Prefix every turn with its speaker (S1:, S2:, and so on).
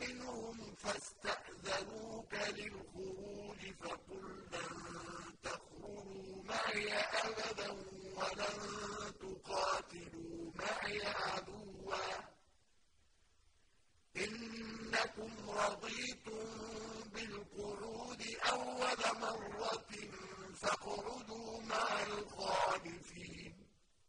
S1: منهم فاستأذنوك للخروج فقل لن تخرجوا معي أبدا ولن تقاتلوا معي عدوا. إنكم رضيتم بالقعود أول مرة